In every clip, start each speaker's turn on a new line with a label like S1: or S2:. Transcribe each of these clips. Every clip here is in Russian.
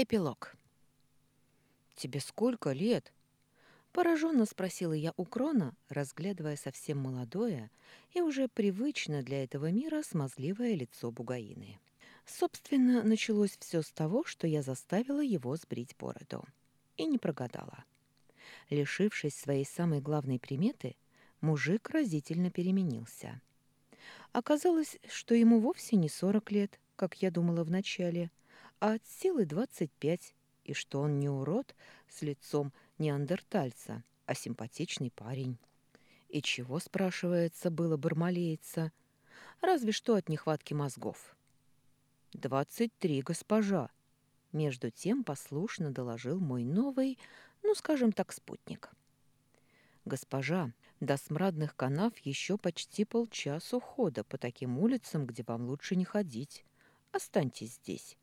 S1: Эпилог. «Тебе сколько лет?» Пораженно спросила я у Крона, разглядывая совсем молодое и уже привычно для этого мира смазливое лицо Бугаины. Собственно, началось все с того, что я заставила его сбрить бороду. И не прогадала. Лишившись своей самой главной приметы, мужик разительно переменился. Оказалось, что ему вовсе не сорок лет, как я думала вначале, а от силы двадцать пять, и что он не урод с лицом неандертальца, а симпатичный парень. И чего, спрашивается, было бармалеется? Разве что от нехватки мозгов. «Двадцать три, госпожа!» Между тем послушно доложил мой новый, ну, скажем так, спутник. «Госпожа, до смрадных канав еще почти полчасу хода по таким улицам, где вам лучше не ходить. Останьтесь здесь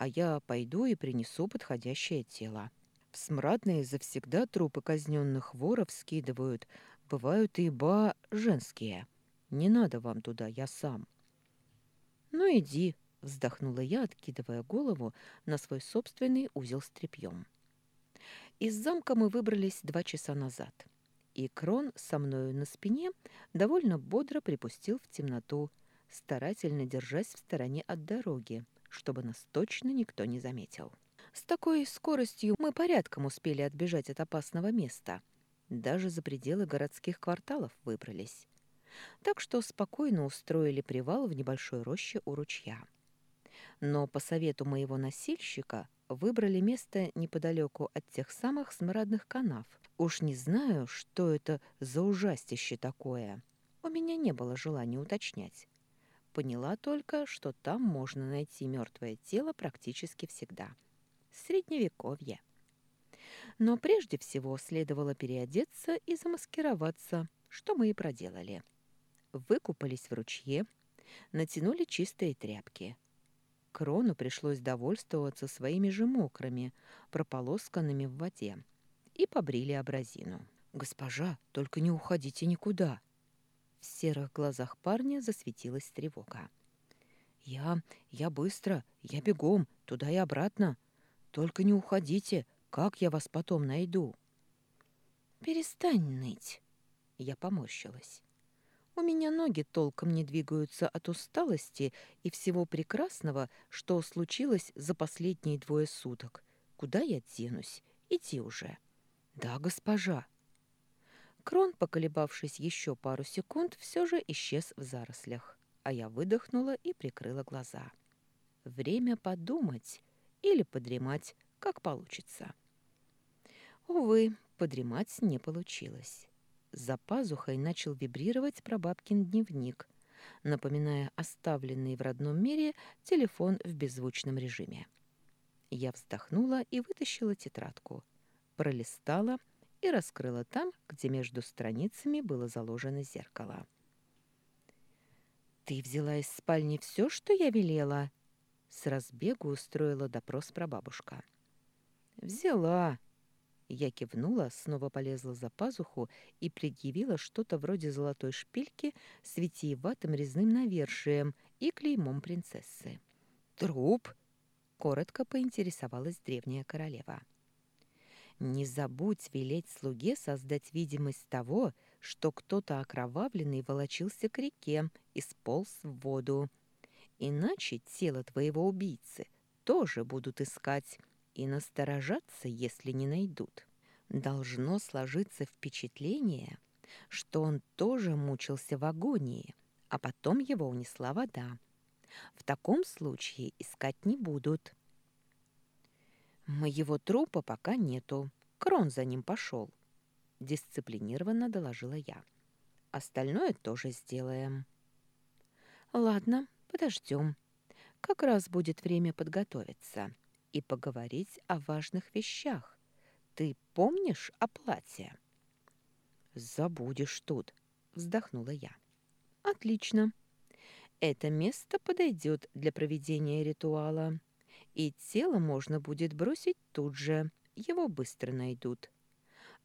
S1: а я пойду и принесу подходящее тело. В смрадные завсегда трупы казненных воров скидывают, бывают и ба женские. Не надо вам туда, я сам. Ну иди, вздохнула я, откидывая голову на свой собственный узел с тряпьем. Из замка мы выбрались два часа назад, и Крон со мною на спине довольно бодро припустил в темноту, старательно держась в стороне от дороги, чтобы нас точно никто не заметил. С такой скоростью мы порядком успели отбежать от опасного места. Даже за пределы городских кварталов выбрались. Так что спокойно устроили привал в небольшой роще у ручья. Но по совету моего носильщика выбрали место неподалеку от тех самых смрадных канав. Уж не знаю, что это за ужастище такое. У меня не было желания уточнять. Поняла только, что там можно найти мертвое тело практически всегда. Средневековье. Но прежде всего следовало переодеться и замаскироваться, что мы и проделали. Выкупались в ручье, натянули чистые тряпки. Крону пришлось довольствоваться своими же мокрыми, прополосканными в воде, и побрили абразину. «Госпожа, только не уходите никуда!» В серых глазах парня засветилась тревога. «Я... я быстро, я бегом, туда и обратно. Только не уходите, как я вас потом найду?» «Перестань ныть!» Я поморщилась. «У меня ноги толком не двигаются от усталости и всего прекрасного, что случилось за последние двое суток. Куда я денусь? Иди уже!» «Да, госпожа!» Крон, поколебавшись еще пару секунд, все же исчез в зарослях, а я выдохнула и прикрыла глаза. Время подумать или подремать, как получится. Увы, подремать не получилось. За пазухой начал вибрировать прабабкин дневник, напоминая оставленный в родном мире телефон в беззвучном режиме. Я вздохнула и вытащила тетрадку, пролистала — и раскрыла там, где между страницами было заложено зеркало. «Ты взяла из спальни все, что я велела?» С разбегу устроила допрос про бабушка. «Взяла!» Я кивнула, снова полезла за пазуху и предъявила что-то вроде золотой шпильки с витиеватым резным навершием и клеймом принцессы. «Труп!» — коротко поинтересовалась древняя королева. Не забудь велеть слуге создать видимость того, что кто-то окровавленный волочился к реке и сполз в воду. Иначе тело твоего убийцы тоже будут искать и насторожаться, если не найдут. Должно сложиться впечатление, что он тоже мучился в агонии, а потом его унесла вода. В таком случае искать не будут. Моего трупа пока нету. Крон за ним пошел. Дисциплинированно доложила я. Остальное тоже сделаем. Ладно, подождем. Как раз будет время подготовиться и поговорить о важных вещах. Ты помнишь о платье? Забудешь тут, вздохнула я. Отлично. Это место подойдет для проведения ритуала и тело можно будет бросить тут же, его быстро найдут.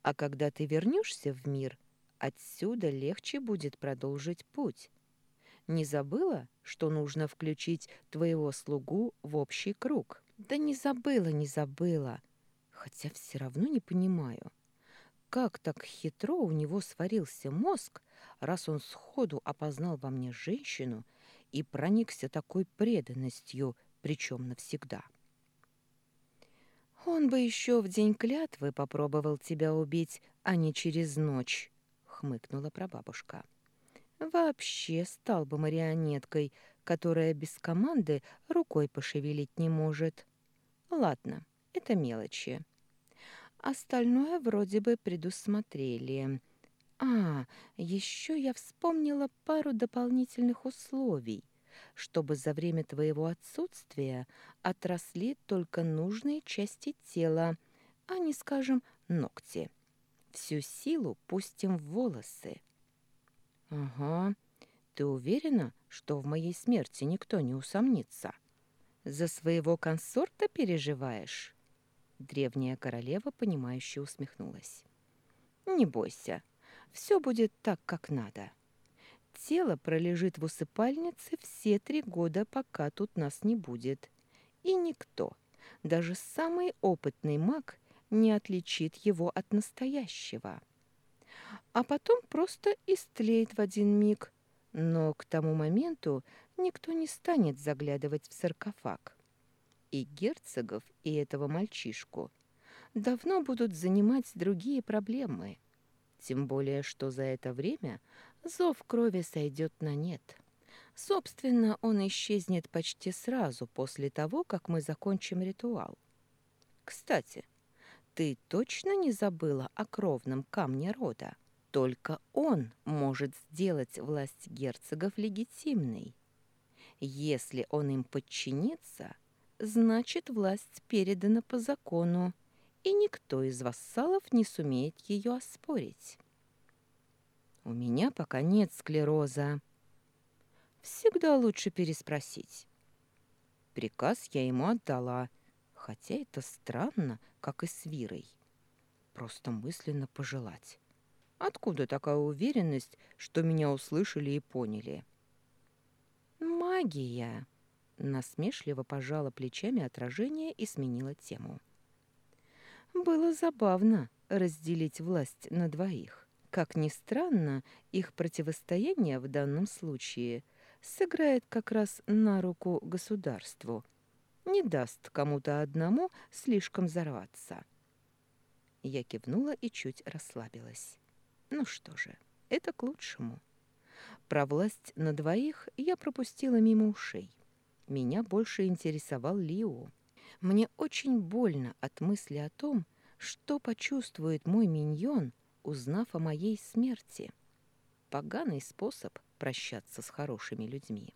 S1: А когда ты вернешься в мир, отсюда легче будет продолжить путь. Не забыла, что нужно включить твоего слугу в общий круг?» Да не забыла, не забыла. Хотя все равно не понимаю, как так хитро у него сварился мозг, раз он сходу опознал во мне женщину и проникся такой преданностью, причем навсегда. «Он бы еще в день клятвы попробовал тебя убить, а не через ночь», — хмыкнула прабабушка. «Вообще стал бы марионеткой, которая без команды рукой пошевелить не может. Ладно, это мелочи. Остальное вроде бы предусмотрели. А, еще я вспомнила пару дополнительных условий, чтобы за время твоего отсутствия отросли только нужные части тела, а не, скажем, ногти. Всю силу пустим в волосы. Ага, ты уверена, что в моей смерти никто не усомнится? За своего консорта переживаешь? Древняя королева, понимающе усмехнулась. Не бойся, все будет так, как надо. Тело пролежит в усыпальнице все три года, пока тут нас не будет. И никто, даже самый опытный маг, не отличит его от настоящего. А потом просто истлеет в один миг, но к тому моменту никто не станет заглядывать в саркофаг. И герцогов, и этого мальчишку давно будут занимать другие проблемы. Тем более, что за это время зов крови сойдет на нет. Собственно, он исчезнет почти сразу после того, как мы закончим ритуал. Кстати, ты точно не забыла о кровном камне рода? Только он может сделать власть герцогов легитимной. Если он им подчинится, значит, власть передана по закону, и никто из вассалов не сумеет ее оспорить. У меня пока нет склероза. Всегда лучше переспросить. Приказ я ему отдала, хотя это странно, как и с Вирой. Просто мысленно пожелать. Откуда такая уверенность, что меня услышали и поняли? «Магия!» Насмешливо пожала плечами отражение и сменила тему. Было забавно разделить власть на двоих. Как ни странно, их противостояние в данном случае сыграет как раз на руку государству. Не даст кому-то одному слишком взорваться. Я кивнула и чуть расслабилась. Ну что же, это к лучшему. Про власть на двоих я пропустила мимо ушей. Меня больше интересовал Лио. Мне очень больно от мысли о том, что почувствует мой миньон, узнав о моей смерти. Поганый способ прощаться с хорошими людьми.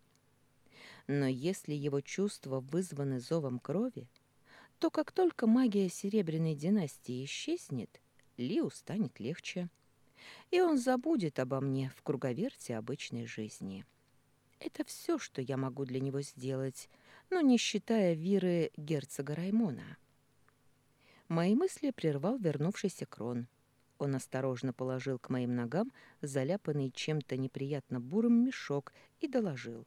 S1: Но если его чувства вызваны зовом крови, то как только магия Серебряной династии исчезнет, Лиу станет легче и он забудет обо мне в круговерте обычной жизни. Это все, что я могу для него сделать, но не считая Виры герцога Раймона. Мои мысли прервал вернувшийся Крон. Он осторожно положил к моим ногам заляпанный чем-то неприятно бурым мешок и доложил.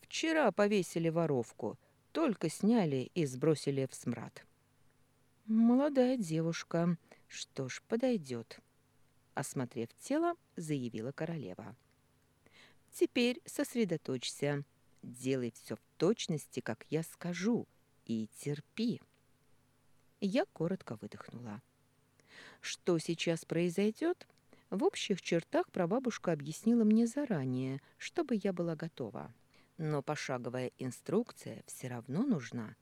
S1: «Вчера повесили воровку, только сняли и сбросили в смрад». «Молодая девушка. Что ж, подойдет» осмотрев тело, заявила королева. «Теперь сосредоточься. Делай все в точности, как я скажу, и терпи». Я коротко выдохнула. Что сейчас произойдет? В общих чертах прабабушка объяснила мне заранее, чтобы я была готова. Но пошаговая инструкция все равно нужна,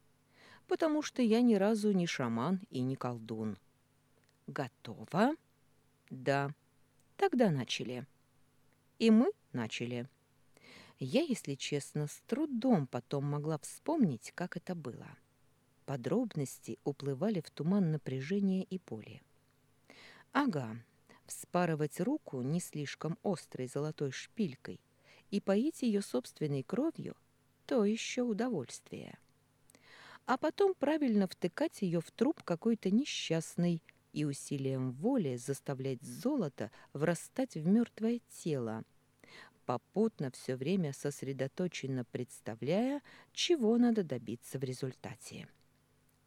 S1: потому что я ни разу не шаман и не колдун. «Готова?» Да, тогда начали. И мы начали. Я, если честно, с трудом потом могла вспомнить, как это было. Подробности уплывали в туман напряжения и боли. Ага, вспарывать руку не слишком острой золотой шпилькой и поить ее собственной кровью — то еще удовольствие. А потом правильно втыкать ее в труп какой-то несчастный, и усилием воли заставлять золото врастать в мертвое тело, попутно все время сосредоточенно представляя, чего надо добиться в результате.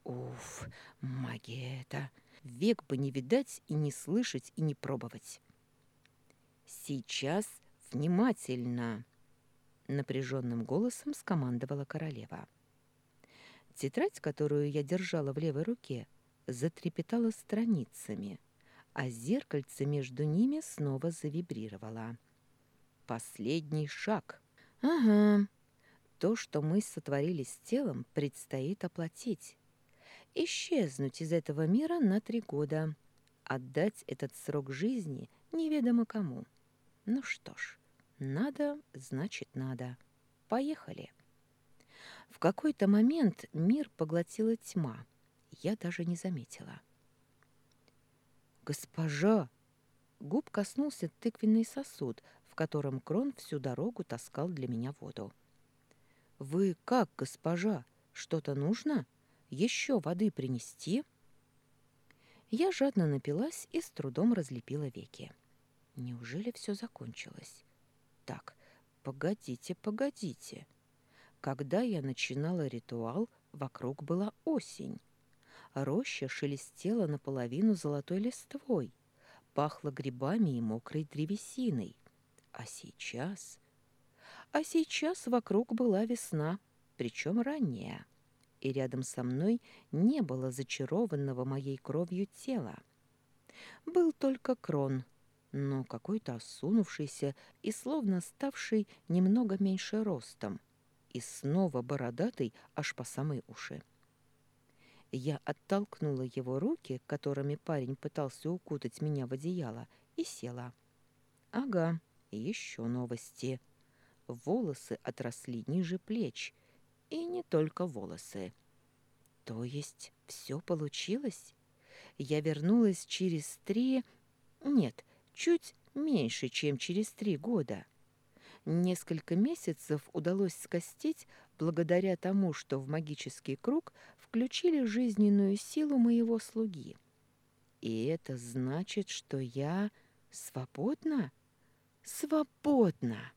S1: Уф, магия это! Век бы не видать и не слышать и не пробовать. Сейчас внимательно! Напряженным голосом скомандовала королева. Тетрадь, которую я держала в левой руке, затрепетала страницами, а зеркальце между ними снова завибрировало. Последний шаг. Ага. То, что мы сотворили с телом, предстоит оплатить. Исчезнуть из этого мира на три года. Отдать этот срок жизни неведомо кому. Ну что ж, надо, значит надо. Поехали. В какой-то момент мир поглотила тьма. Я даже не заметила. «Госпожа!» Губ коснулся тыквенный сосуд, котором Крон всю дорогу таскал для меня воду. «Вы как, госпожа? Что-то нужно? Еще воды принести?» Я жадно напилась и с трудом разлепила веки. Неужели все закончилось? Так, погодите, погодите. Когда я начинала ритуал, вокруг была осень. Роща шелестела наполовину золотой листвой, пахло грибами и мокрой древесиной. А сейчас... А сейчас вокруг была весна, причем ранняя, и рядом со мной не было зачарованного моей кровью тела. Был только крон, но какой-то осунувшийся и словно ставший немного меньше ростом, и снова бородатый аж по самые уши. Я оттолкнула его руки, которыми парень пытался укутать меня в одеяло, и села. «Ага, еще новости. Волосы отросли ниже плеч. И не только волосы. То есть все получилось? Я вернулась через три... Нет, чуть меньше, чем через три года. Несколько месяцев удалось скостить благодаря тому, что в магический круг включили жизненную силу моего слуги. И это значит, что я свободна? свободна.